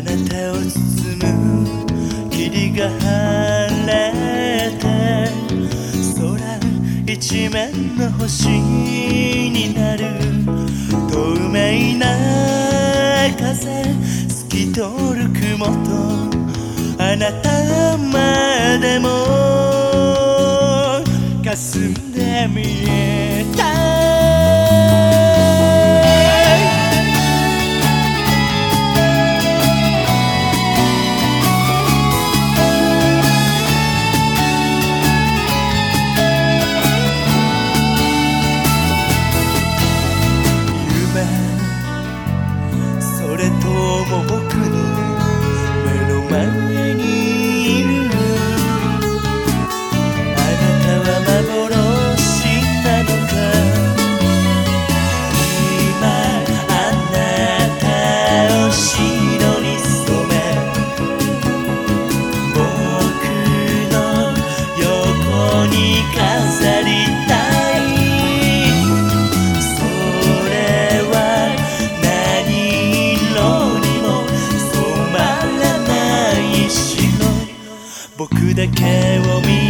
あなたを包む霧が晴れて空一面の星になる。透明な風透き通る。雲とあなたまでも霞んで見えた僕だけを見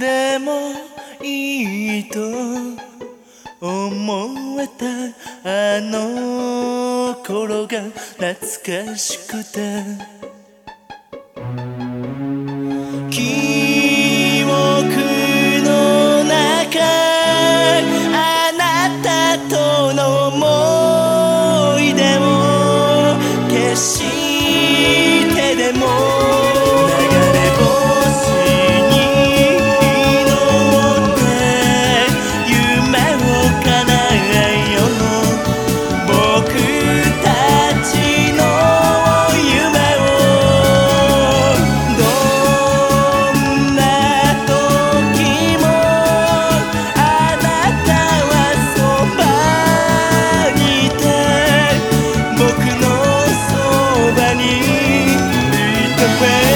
でもいいと思えた。あの頃が懐かしくて。the way